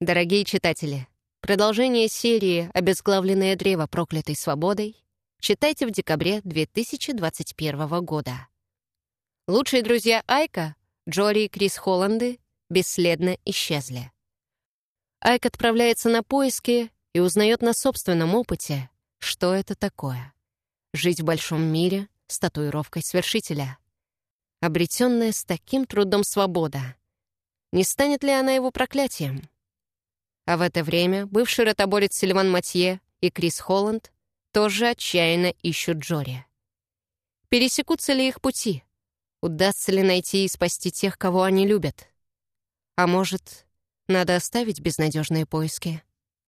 Дорогие читатели, продолжение серии «Обезглавленное древо проклятой свободой» читайте в декабре 2021 года. Лучшие друзья Айка, Джори и Крис Холланды, бесследно исчезли. Айк отправляется на поиски и узнает на собственном опыте, что это такое — жить в большом мире с татуировкой свершителя. Обретенная с таким трудом свобода. Не станет ли она его проклятием? А в это время бывший ротоборец Сильван Матье и Крис Холланд тоже отчаянно ищут Джори. Пересекутся ли их пути? Удастся ли найти и спасти тех, кого они любят? А может, надо оставить безнадежные поиски?